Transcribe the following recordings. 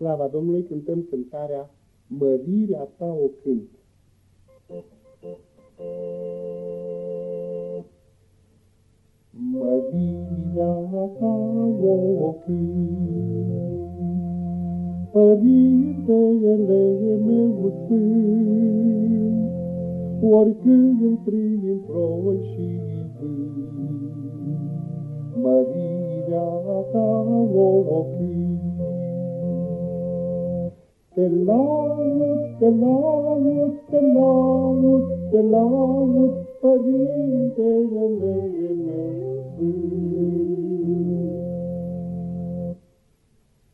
slava Domnului cântăm cântarea Mărirea ta o cânt. Mărirea ta o cânt, Părintele meu sfânt, Oricând prin ploi și vânt, Mărirea ta o cânt. Te laud, te laud, te laud, te laud, Părintele meu.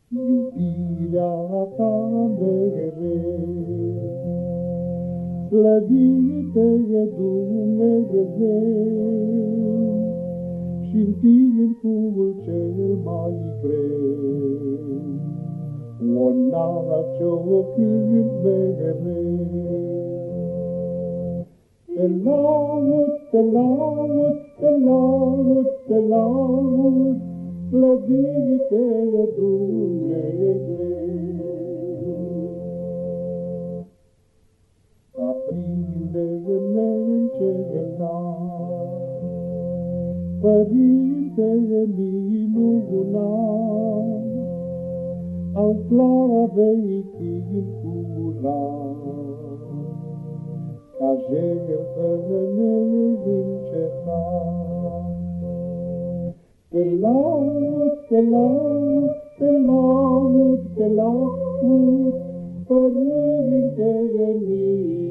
Iubirea ta mereu, Slăvite e Dumnezeu, Și-n timpul cel mai greu, o înalți-o cânt mereu. Te laud, te laud, te laud, te laud, slăvite e Dumnezeu. Aprinde-ne încetat, al claravei curat, ca jegul femeii vincetat. Te laud, te laud, te laud, te laud, Părinte de mine,